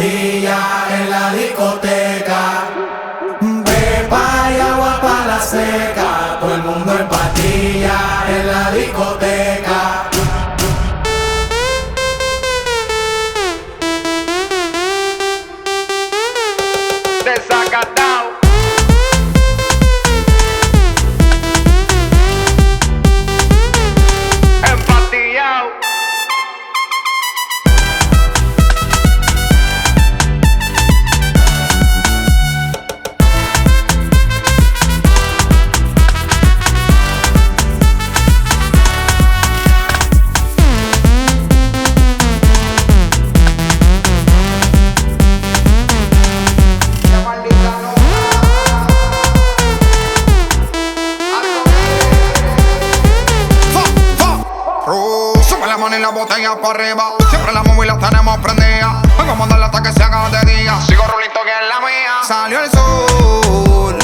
En la discoteca. Pepa y agua para la seca. Todo el mundo en patilla en la discoteca. Y la botella para arriba. Siempre la móvil la tenemos prendida. Vengo a mandarla hasta que se haga de día. Sigo rulito que es la mía. Salió el sol.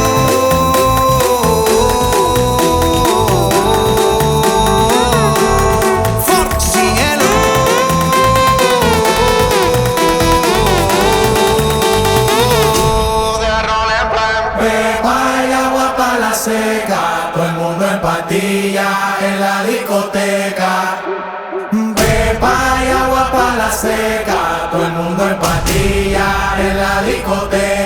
Mundo en la discoteca. Pepa y agua para la seca, todo el mundo en en la discoteca.